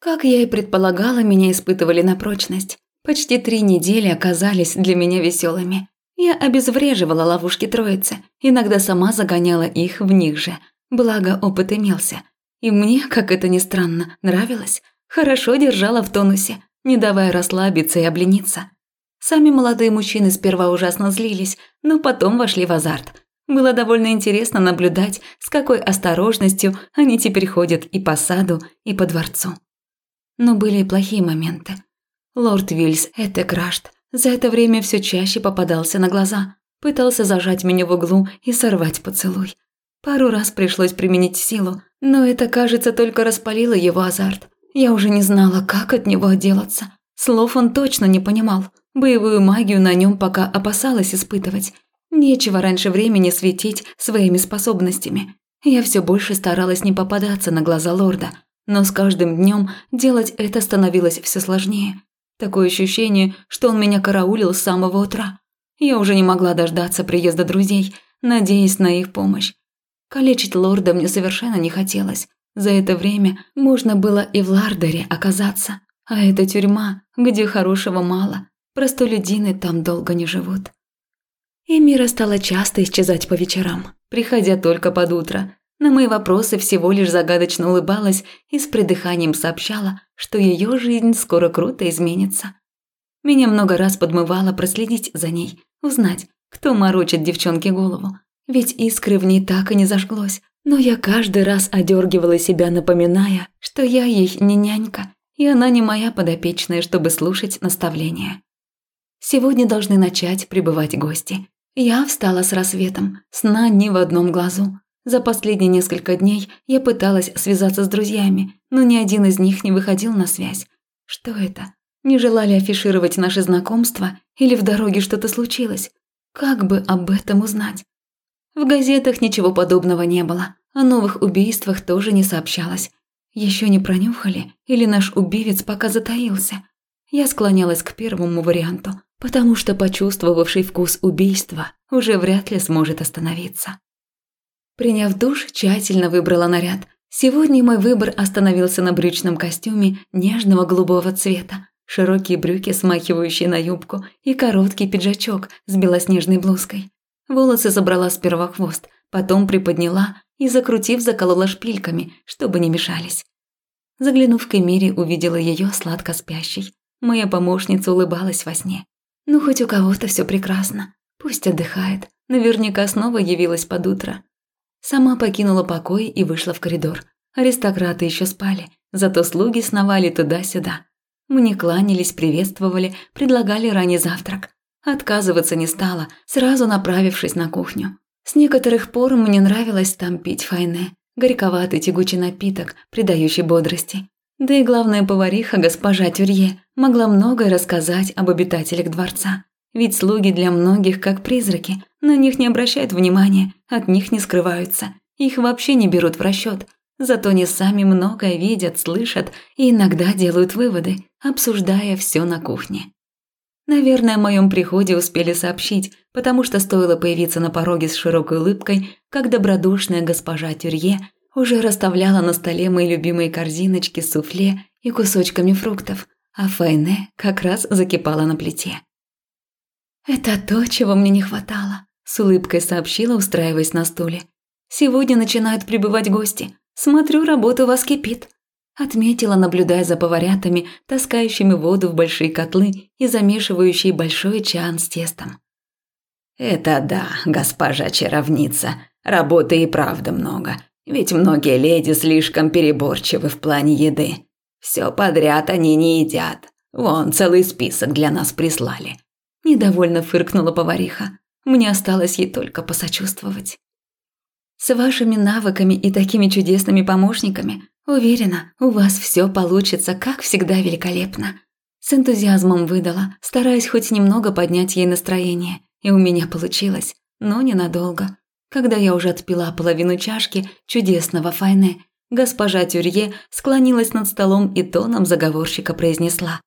Как я и предполагала, меня испытывали на прочность. Почти три недели оказались для меня веселыми. Я обезвреживала ловушки троицы, иногда сама загоняла их в них же. Благо, опыт имелся. И мне, как это ни странно, нравилось. Хорошо держала в тонусе, не давая расслабиться и облениться. Сами молодые мужчины сперва ужасно злились, но потом вошли в азарт. Было довольно интересно наблюдать, с какой осторожностью они теперь ходят и по саду, и по дворцу. Но были и плохие моменты. Лорд Вильс Этекрашт за это время все чаще попадался на глаза, пытался зажать меня в углу и сорвать поцелуй. Пару раз пришлось применить силу, но это, кажется, только распалило его азарт. Я уже не знала, как от него отделаться. Слов он точно не понимал. Боевую магию на нем пока опасалась испытывать. Нечего раньше времени светить своими способностями. Я все больше старалась не попадаться на глаза лорда, но с каждым днем делать это становилось все сложнее. Такое ощущение, что он меня караулил с самого утра. Я уже не могла дождаться приезда друзей, надеясь на их помощь. Калечить лорда мне совершенно не хотелось. За это время можно было и в Лардере оказаться. А это тюрьма, где хорошего мало. Простолюдины там долго не живут. И Мира стала часто исчезать по вечерам, приходя только под утро. На мои вопросы всего лишь загадочно улыбалась и с придыханием сообщала, что ее жизнь скоро круто изменится. Меня много раз подмывало проследить за ней, узнать, кто морочит девчонке голову. Ведь искры в ней так и не зажглось. Но я каждый раз одергивала себя, напоминая, что я ей не нянька, и она не моя подопечная, чтобы слушать наставления. Сегодня должны начать прибывать гости. Я встала с рассветом, сна ни в одном глазу. За последние несколько дней я пыталась связаться с друзьями, но ни один из них не выходил на связь. Что это? Не желали афишировать наше знакомство или в дороге что-то случилось? Как бы об этом узнать? В газетах ничего подобного не было, о новых убийствах тоже не сообщалось. Еще не пронюхали или наш убивец пока затаился? Я склонялась к первому варианту, потому что почувствовавший вкус убийства уже вряд ли сможет остановиться. Приняв душ, тщательно выбрала наряд. Сегодня мой выбор остановился на брючном костюме нежного голубого цвета, широкие брюки, смахивающие на юбку, и короткий пиджачок с белоснежной блузкой. Волосы забрала сперва хвост, потом приподняла и, закрутив, заколола шпильками, чтобы не мешались. Заглянув к Эмире, увидела ее сладко спящей. Моя помощница улыбалась во сне. Ну, хоть у кого-то все прекрасно. Пусть отдыхает. Наверняка снова явилась под утро. Сама покинула покой и вышла в коридор. Аристократы еще спали, зато слуги сновали туда-сюда. Мне кланялись, приветствовали, предлагали ранний завтрак. Отказываться не стала, сразу направившись на кухню. С некоторых пор мне нравилось там пить файне, горьковатый тягучий напиток, придающий бодрости. Да и главная повариха, госпожа Тюрье, могла многое рассказать об обитателях дворца. Ведь слуги для многих как призраки, на них не обращают внимания, от них не скрываются, их вообще не берут в расчет. Зато они сами многое видят, слышат и иногда делают выводы, обсуждая все на кухне. Наверное, о моем приходе успели сообщить, потому что стоило появиться на пороге с широкой улыбкой, как добродушная госпожа Тюрье уже расставляла на столе мои любимые корзиночки с суфле и кусочками фруктов, а Файне как раз закипала на плите. «Это то, чего мне не хватало», – с улыбкой сообщила, устраиваясь на стуле. «Сегодня начинают прибывать гости. Смотрю, работа у вас кипит». Отметила, наблюдая за поварятами, таскающими воду в большие котлы и замешивающие большой чан с тестом. «Это да, госпожа чаровница. Работы и правда много. Ведь многие леди слишком переборчивы в плане еды. Все подряд они не едят. Вон, целый список для нас прислали. Недовольно фыркнула повариха. Мне осталось ей только посочувствовать. С вашими навыками и такими чудесными помощниками, уверена, у вас все получится, как всегда, великолепно. С энтузиазмом выдала, стараясь хоть немного поднять ей настроение. И у меня получилось, но ненадолго. Когда я уже отпила половину чашки чудесного файне, госпожа Тюрье склонилась над столом и тоном заговорщика произнесла.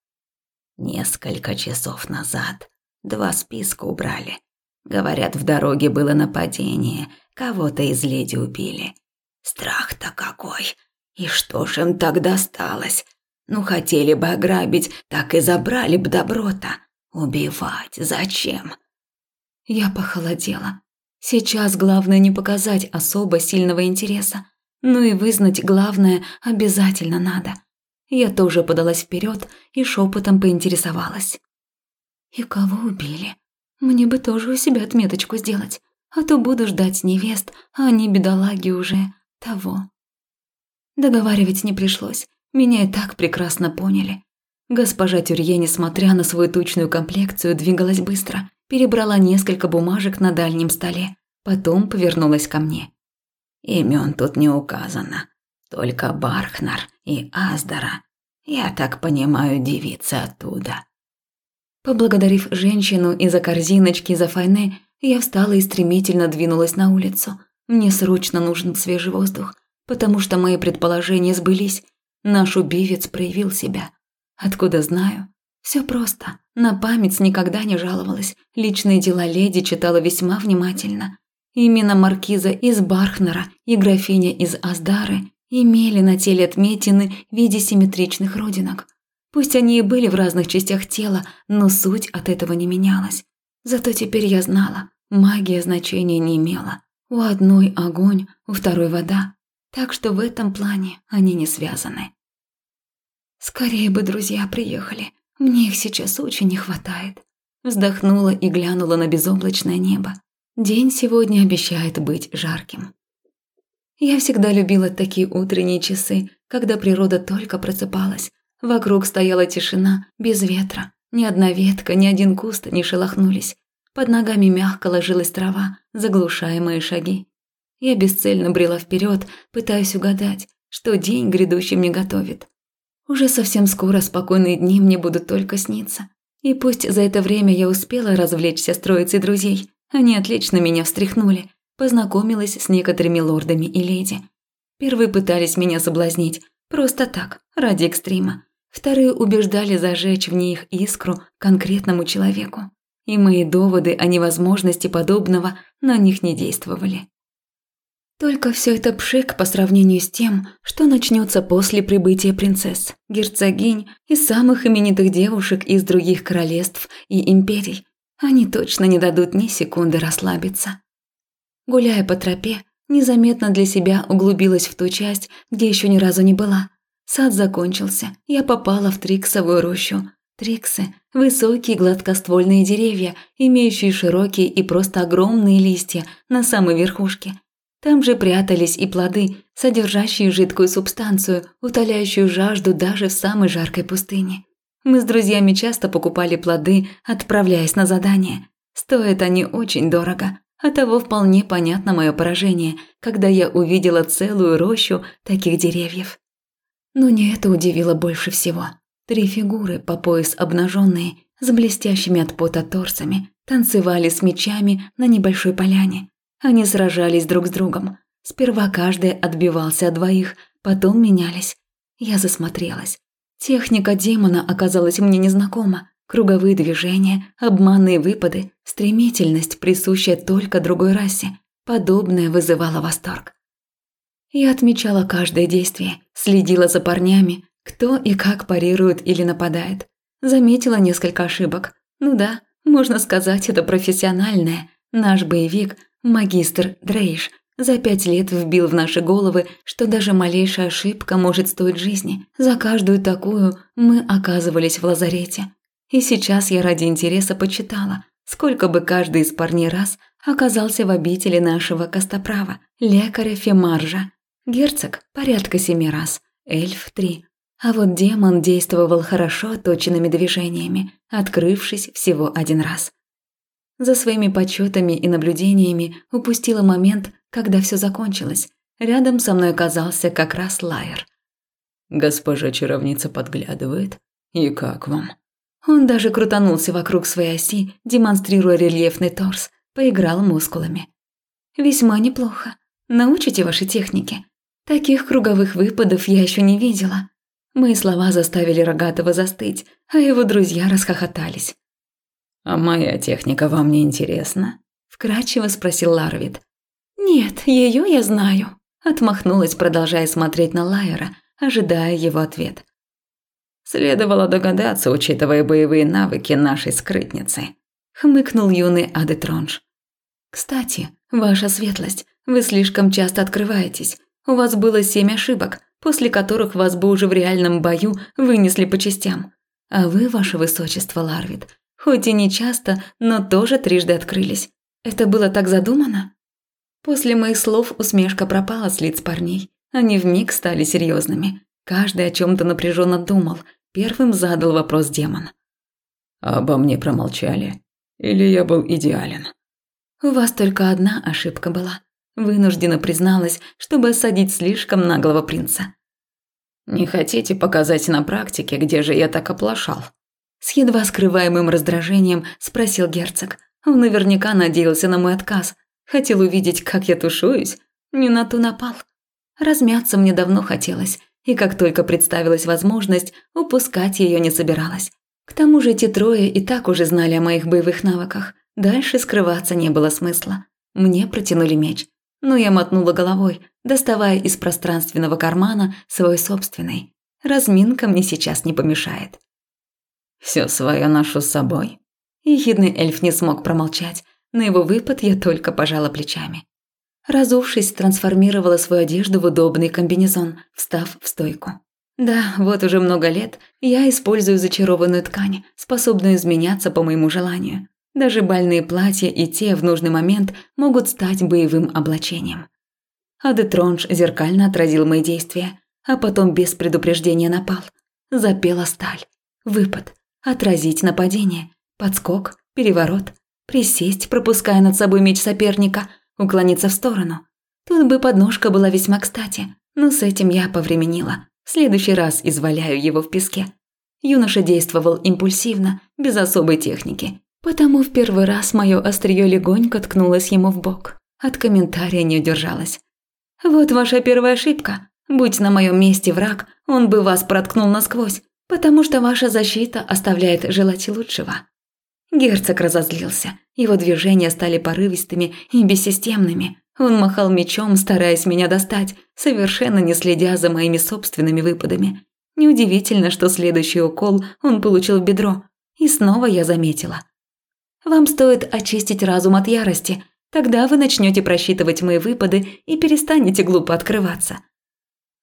«Несколько часов назад Два списка убрали. Говорят, в дороге было нападение, кого-то из леди убили. Страх-то какой! И что ж им так досталось? Ну, хотели бы ограбить, так и забрали бы добро-то. Убивать зачем? Я похолодела. Сейчас главное не показать особо сильного интереса. Ну и вызнать главное обязательно надо. Я тоже подалась вперед и шепотом поинтересовалась. «И кого убили? Мне бы тоже у себя отметочку сделать, а то буду ждать невест, а они, бедолаги, уже того». Договаривать не пришлось, меня и так прекрасно поняли. Госпожа Тюрье, несмотря на свою тучную комплекцию, двигалась быстро, перебрала несколько бумажек на дальнем столе, потом повернулась ко мне. Имен тут не указано, только Бархнар и Аздара. Я так понимаю, девица оттуда. Поблагодарив женщину и за корзиночки, и за файны, я встала и стремительно двинулась на улицу. Мне срочно нужен свежий воздух, потому что мои предположения сбылись. Наш убивец проявил себя. Откуда знаю? Все просто. На память никогда не жаловалась. Личные дела леди читала весьма внимательно. Именно маркиза из Бархнера и графиня из Аздары имели на теле отметины в виде симметричных родинок. Пусть они и были в разных частях тела, но суть от этого не менялась. Зато теперь я знала, магия значения не имела. У одной огонь, у второй вода. Так что в этом плане они не связаны. Скорее бы друзья приехали. Мне их сейчас очень не хватает. Вздохнула и глянула на безоблачное небо. День сегодня обещает быть жарким. Я всегда любила такие утренние часы, когда природа только просыпалась. Вокруг стояла тишина, без ветра. Ни одна ветка, ни один куст не шелохнулись. Под ногами мягко ложилась трава, заглушая мои шаги. Я бесцельно брела вперед, пытаясь угадать, что день грядущий мне готовит. Уже совсем скоро спокойные дни мне будут только сниться. И пусть за это время я успела развлечься с троицей друзей, они отлично меня встряхнули, познакомилась с некоторыми лордами и леди. Первые пытались меня соблазнить, просто так, ради экстрима. Вторые убеждали зажечь в них искру конкретному человеку. И мои доводы о невозможности подобного на них не действовали. Только все это пшик по сравнению с тем, что начнется после прибытия принцесс, герцогинь и самых именитых девушек из других королевств и империй. Они точно не дадут ни секунды расслабиться. Гуляя по тропе, незаметно для себя углубилась в ту часть, где еще ни разу не была. Сад закончился, я попала в Триксовую рощу. Триксы – высокие гладкоствольные деревья, имеющие широкие и просто огромные листья на самой верхушке – там же прятались и плоды, содержащие жидкую субстанцию, утоляющую жажду даже в самой жаркой пустыне. Мы с друзьями часто покупали плоды, отправляясь на задание. Стоят они очень дорого. Оттого вполне понятно мое поражение, когда я увидела целую рощу таких деревьев. Но не это удивило больше всего. Три фигуры, по пояс обнаженные, с блестящими от пота торсами, танцевали с мечами на небольшой поляне. Они сражались друг с другом. Сперва каждый отбивался от двоих, потом менялись. Я засмотрелась. Техника демона оказалась мне незнакома. Круговые движения, обманные выпады, стремительность, присущая только другой расе. Подобное вызывало восторг. Я отмечала каждое действие, следила за парнями, кто и как парирует или нападает. Заметила несколько ошибок. Ну да, можно сказать, это профессиональное. Наш боевик Магистр Дрейш за пять лет вбил в наши головы, что даже малейшая ошибка может стоить жизни. За каждую такую мы оказывались в лазарете. И сейчас я ради интереса почитала, сколько бы каждый из парней раз оказался в обители нашего костоправа, лекаря Фемаржа. Герцог – порядка семи раз, эльф – три. А вот демон действовал хорошо точенными движениями, открывшись всего один раз. За своими подсчетами и наблюдениями упустила момент, когда все закончилось. Рядом со мной оказался как раз Лайер. «Госпожа чаровница подглядывает. И как вам?» Он даже крутанулся вокруг своей оси, демонстрируя рельефный торс, поиграл мускулами. «Весьма неплохо. Научите ваши техники. Таких круговых выпадов я еще не видела». Мои слова заставили Рогатого застыть, а его друзья расхохотались. «А моя техника вам не интересна?» – вкратчиво спросил Ларвид. «Нет, ее я знаю», – отмахнулась, продолжая смотреть на Лайера, ожидая его ответ. Следовало догадаться, учитывая боевые навыки нашей скрытницы. Хмыкнул юный Адетронж. «Кстати, ваша светлость, вы слишком часто открываетесь. У вас было семь ошибок, после которых вас бы уже в реальном бою вынесли по частям. А вы, ваше высочество Ларвит, хоть и не часто, но тоже трижды открылись. Это было так задумано?» После моих слов усмешка пропала с лиц парней. Они вмиг стали серьезными. Каждый о чем-то напряженно думал. Первым задал вопрос демон. «Обо мне промолчали? Или я был идеален?» «У вас только одна ошибка была. Вынуждена призналась, чтобы осадить слишком наглого принца. «Не хотите показать на практике, где же я так оплошал?» С едва скрываемым раздражением спросил герцог. Он наверняка надеялся на мой отказ. Хотел увидеть, как я тушуюсь. Не на ту напал. Размяться мне давно хотелось, и как только представилась возможность, упускать ее не собиралась. К тому же эти трое и так уже знали о моих боевых навыках. Дальше скрываться не было смысла. Мне протянули меч но я мотнула головой, доставая из пространственного кармана свой собственный. Разминка мне сейчас не помешает. Все свое ношу с собой. Ехидный эльф не смог промолчать. На его выпад я только пожала плечами. Разувшись, трансформировала свою одежду в удобный комбинезон, встав в стойку. Да, вот уже много лет я использую зачарованную ткань, способную изменяться по моему желанию. Даже больные платья и те в нужный момент могут стать боевым облачением. Адетронж зеркально отразил мои действия, а потом без предупреждения напал. Запела сталь. Выпад. Отразить нападение. Подскок. Переворот. Присесть, пропуская над собой меч соперника. Уклониться в сторону. Тут бы подножка была весьма кстати, но с этим я повременила. В следующий раз изваляю его в песке. Юноша действовал импульсивно, без особой техники, Потому в первый раз мое острие легонько ткнулось ему в бок. От комментария не удержалась. «Вот ваша первая ошибка. Будь на моем месте враг, он бы вас проткнул насквозь, потому что ваша защита оставляет желать лучшего». Герцог разозлился. Его движения стали порывистыми и бессистемными. Он махал мечом, стараясь меня достать, совершенно не следя за моими собственными выпадами. Неудивительно, что следующий укол он получил в бедро. И снова я заметила – вам стоит очистить разум от ярости, тогда вы начнете просчитывать мои выпады и перестанете глупо открываться.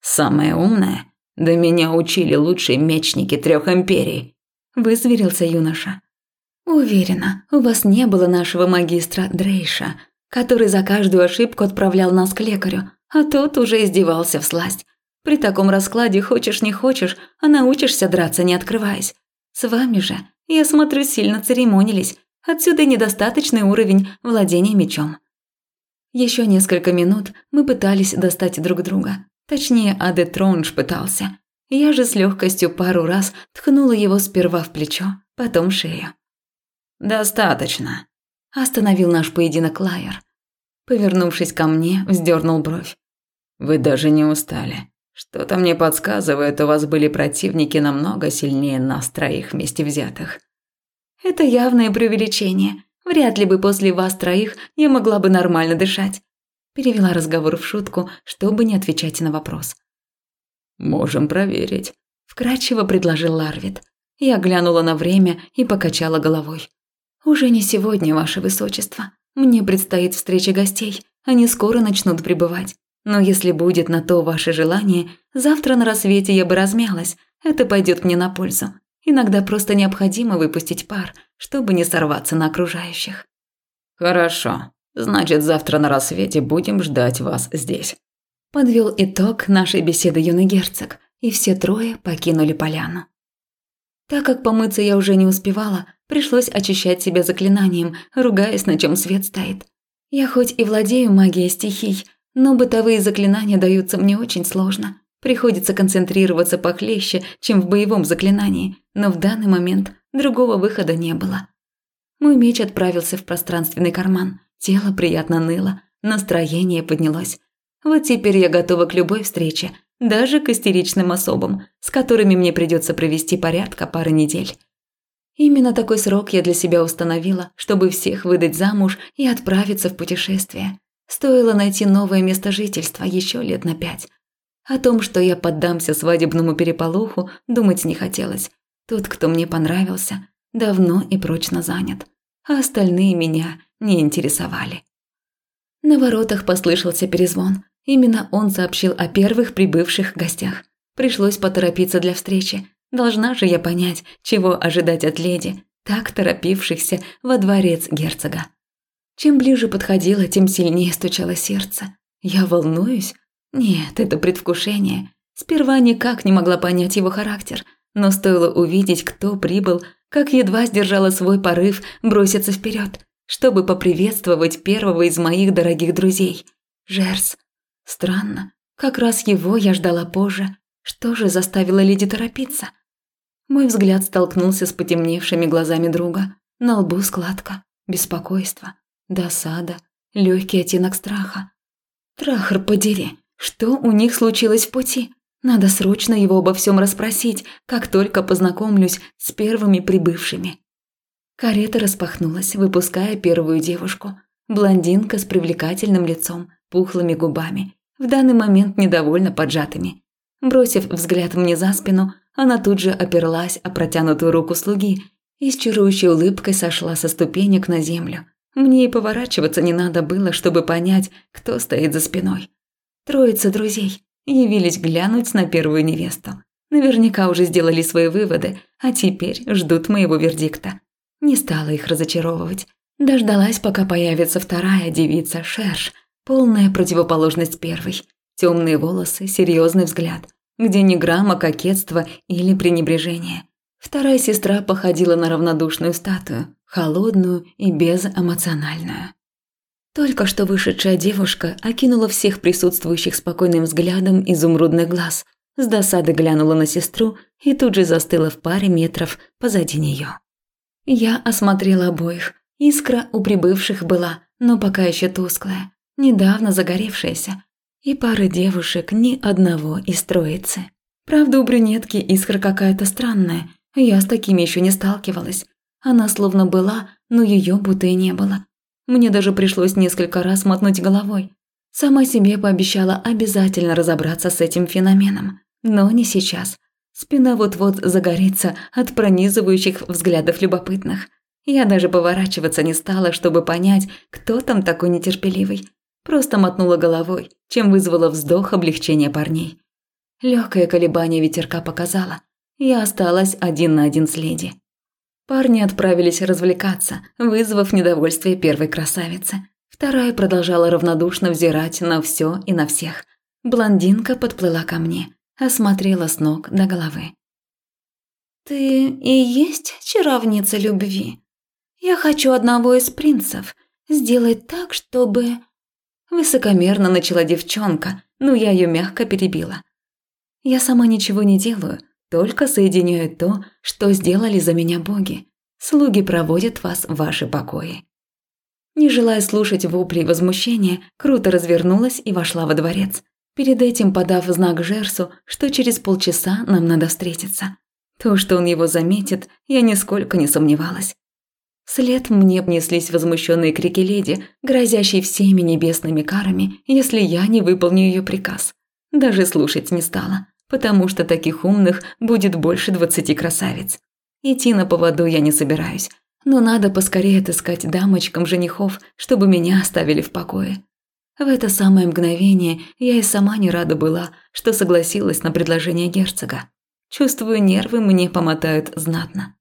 Самое умное? Да меня учили лучшие мечники трех империй. Вызверился юноша. Уверена, у вас не было нашего магистра Дрейша, который за каждую ошибку отправлял нас к лекарю, а тот уже издевался в сласть. При таком раскладе хочешь не хочешь, а научишься драться не открываясь. С вами же, я смотрю, сильно церемонились, Отсюда недостаточный уровень владения мечом. Еще несколько минут мы пытались достать друг друга. Точнее, Аде Тронж пытался. Я же с легкостью пару раз ткнула его сперва в плечо, потом в шею. «Достаточно», – остановил наш поединок Лайер. Повернувшись ко мне, вздернул бровь. «Вы даже не устали. Что-то мне подсказывает, у вас были противники намного сильнее нас троих вместе взятых». Это явное преувеличение. Вряд ли бы после вас троих я могла бы нормально дышать. Перевела разговор в шутку, чтобы не отвечать на вопрос. Можем проверить, вкратчиво предложил Ларвит. Я глянула на время и покачала головой. Уже не сегодня, ваше высочество. Мне предстоит встреча гостей. Они скоро начнут прибывать. Но если будет на то ваше желание, завтра на рассвете я бы размялась. Это пойдет мне на пользу. Иногда просто необходимо выпустить пар, чтобы не сорваться на окружающих. Хорошо. Значит, завтра на рассвете будем ждать вас здесь. Подвел итог нашей беседы юный герцог, и все трое покинули поляну. Так как помыться я уже не успевала, пришлось очищать себя заклинанием, ругаясь, на чем свет стоит. Я хоть и владею магией стихий, но бытовые заклинания даются мне очень сложно. Приходится концентрироваться похлеще, чем в боевом заклинании, но в данный момент другого выхода не было. Мой меч отправился в пространственный карман, тело приятно ныло, настроение поднялось. Вот теперь я готова к любой встрече, даже к истеричным особам, с которыми мне придется провести порядка пары недель. Именно такой срок я для себя установила, чтобы всех выдать замуж и отправиться в путешествие. Стоило найти новое место жительства еще лет на пять. О том, что я поддамся свадебному переполоху, думать не хотелось. Тот, кто мне понравился, давно и прочно занят, а остальные меня не интересовали. На воротах послышался перезвон. Именно он сообщил о первых прибывших гостях. Пришлось поторопиться для встречи. Должна же я понять, чего ожидать от леди, так торопившихся во дворец герцога. Чем ближе подходила, тем сильнее стучало сердце. Я волнуюсь? Нет, это предвкушение. Сперва никак не могла понять его характер, но стоило увидеть, кто прибыл, как едва сдержала свой порыв броситься вперед, чтобы поприветствовать первого из моих дорогих друзей. Жерс. Странно, как раз его я ждала позже. Что же заставило леди торопиться? Мой взгляд столкнулся с потемневшими глазами друга. На лбу складка, беспокойство, досада, легкий оттенок страха. Трахар подери, что у них случилось в пути? Надо срочно его обо всем расспросить, как только познакомлюсь с первыми прибывшими. Карета распахнулась, выпуская первую девушку. Блондинка с привлекательным лицом, пухлыми губами, в данный момент недовольно поджатыми. Бросив взгляд мне за спину, она тут же оперлась о протянутую руку слуги и с чарующей улыбкой сошла со ступенек на землю. Мне и поворачиваться не надо было, чтобы понять, кто стоит за спиной. Троица друзей явились глянуть на первую невесту. Наверняка уже сделали свои выводы, а теперь ждут моего вердикта. Не стала их разочаровывать. Дождалась, пока появится вторая девица, Шерш, полная противоположность первой. Темные волосы, серьезный взгляд – где ни грамма кокетства или пренебрежения. Вторая сестра походила на равнодушную статую, холодную и безэмоциональную. Только что вышедшая девушка окинула всех присутствующих спокойным взглядом изумрудных глаз, с досады глянула на сестру и тут же застыла в паре метров позади нее. Я осмотрела обоих. Искра у прибывших была, но пока еще тусклая, недавно загоревшаяся, и пары девушек ни одного из троицы. Правда, у брюнетки искра какая-то странная, я с такими еще не сталкивалась. Она словно была, но ее будто и не было. Мне даже пришлось несколько раз мотнуть головой. Сама себе пообещала обязательно разобраться с этим феноменом. Но не сейчас. Спина вот-вот загорится от пронизывающих взглядов любопытных. Я даже поворачиваться не стала, чтобы понять, кто там такой нетерпеливый. Просто мотнула головой, чем вызвала вздох облегчения парней. Легкое колебание ветерка показало. Я осталась один на один с леди. Парни отправились развлекаться, вызвав недовольствие первой красавицы. Вторая продолжала равнодушно взирать на все и на всех. Блондинка подплыла ко мне, осмотрела с ног до головы. «Ты и есть чаровница любви? Я хочу одного из принцев. Сделать так, чтобы...» Высокомерно начала девчонка, но я ее мягко перебила. Я сама ничего не делаю, только соединяю то, что сделали за меня боги. Слуги проводят вас в ваши покои. Не желая слушать вопли и возмущения, круто развернулась и вошла во дворец, перед этим подав знак Жерсу, что через полчаса нам надо встретиться. То, что он его заметит, я нисколько не сомневалась. Вслед мне внеслись возмущенные крики леди, грозящие всеми небесными карами, если я не выполню ее приказ. Даже слушать не стала, потому что таких умных будет больше двадцати красавиц. Идти на поводу я не собираюсь, но надо поскорее отыскать дамочкам женихов, чтобы меня оставили в покое. В это самое мгновение я и сама не рада была, что согласилась на предложение герцога. Чувствую, нервы мне помотают знатно.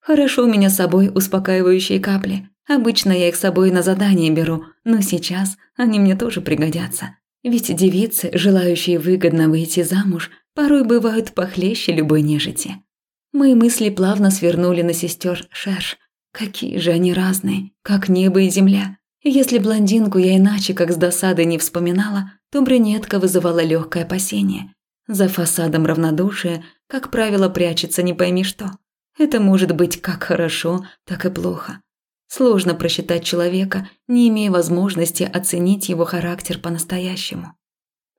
Хорошо у меня с собой успокаивающие капли. Обычно я их с собой на задание беру, но сейчас они мне тоже пригодятся. Ведь девицы, желающие выгодно выйти замуж, порой бывают похлеще любой нежити. Мои мысли плавно свернули на сестер Шерш. Какие же они разные, как небо и земля. если блондинку я иначе, как с досадой, не вспоминала, то брюнетка вызывала легкое опасение. За фасадом равнодушия, как правило, прячется не пойми что. Это может быть как хорошо, так и плохо. Сложно просчитать человека, не имея возможности оценить его характер по-настоящему.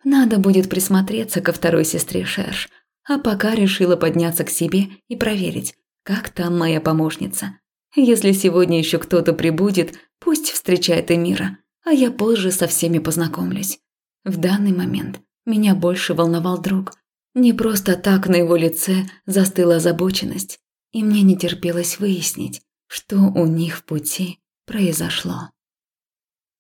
Надо будет присмотреться ко второй сестре Шерш, а пока решила подняться к себе и проверить, как там моя помощница. Если сегодня еще кто-то прибудет, пусть встречает Эмира, а я позже со всеми познакомлюсь. В данный момент Меня больше волновал друг. Не просто так на его лице застыла озабоченность, и мне не терпелось выяснить, что у них в пути произошло.